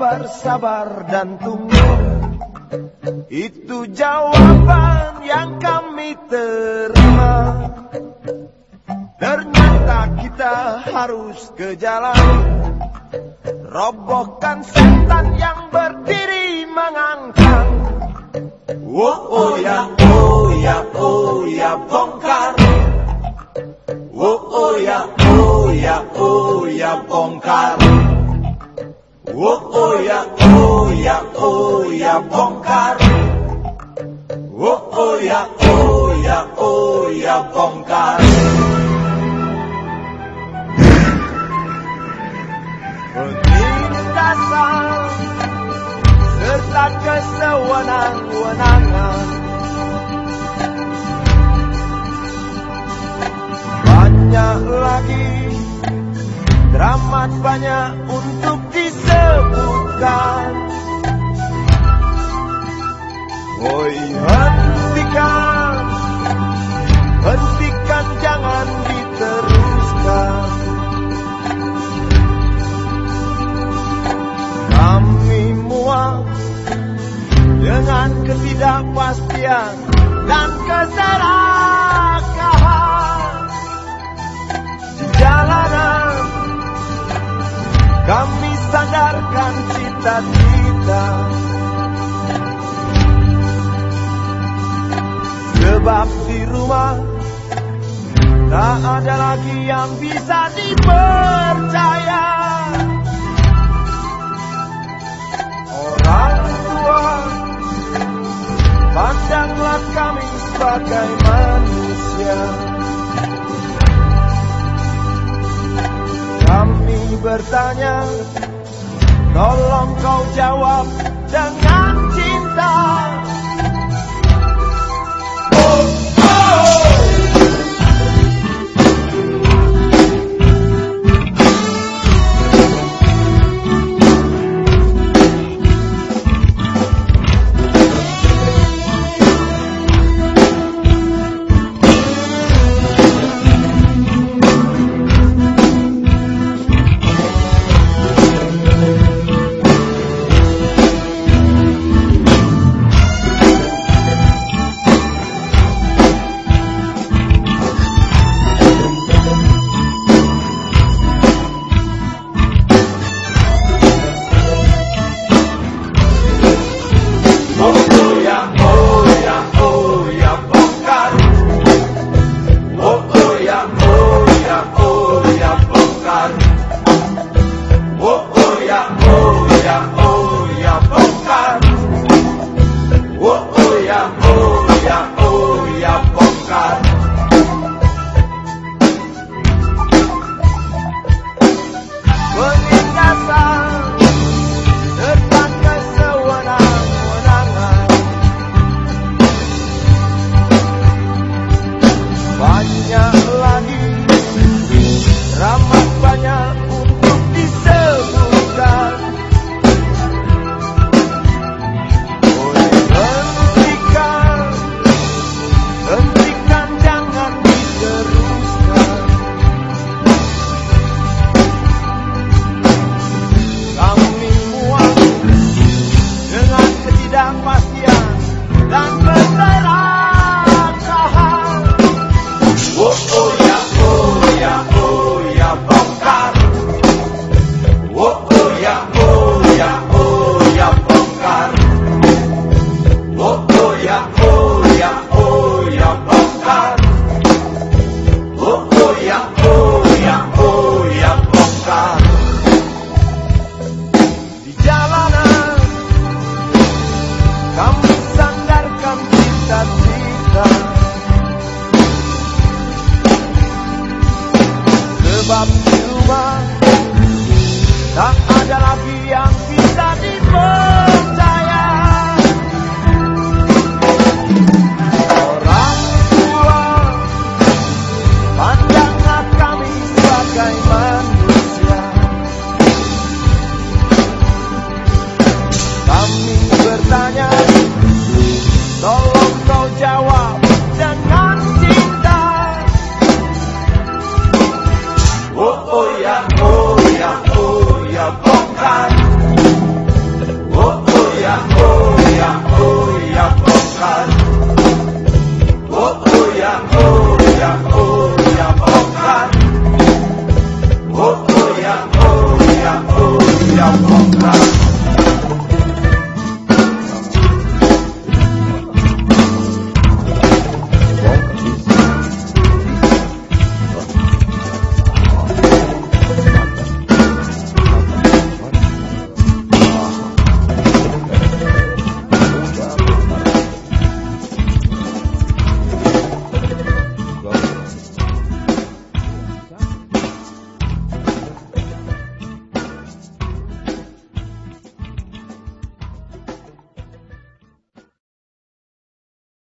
Sabar, sabar, dan tunggu. Itu jawaban yang kami terima. Ternyata kita harus ke jalan. Robohkan setan yang berdiri mengangkang. Oh, oh ya, oh ya, oh ya, bongkar. Oh, oh ya, oh ya, oh ya, bongkar Oh, oh ya, oh ya, oh ya, bongkar. Oh, oh ya, oh ya, oh ya, bongkar. Penindasan serta kesewenang-wenangan banyak lagi Dramat banyak untuk disebutkan hentikan Hentikan cita-cita Sebab di rumah Tak ada lagi yang bisa dipercaya. Orang tua Pandanglah kami sebagai manusia. Kami bertanya, tolong kau jawab